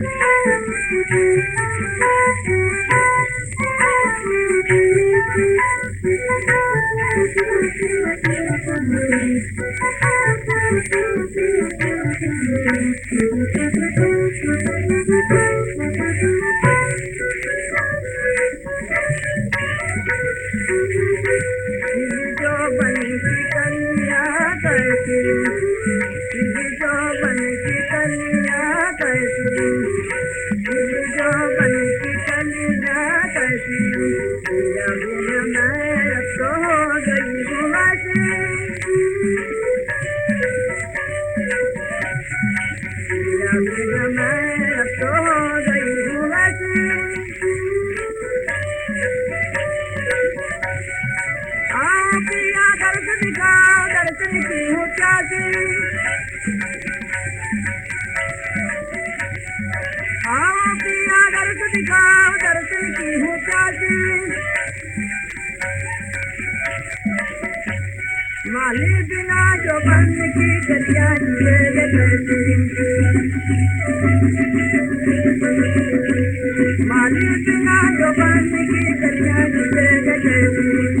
जो बन दर्द दिखाओ दर्शन की हूँ प्यासी। प्रिया दर्शन की हूँ प्यासी माली बिना जो बन की कलिया जिए कैसी माली बिना जो बन की कलिया जिए कैसी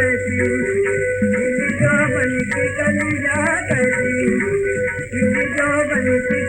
कलिया कैसी जो बन की कलिया कैसी जो बन की कलिया कैसी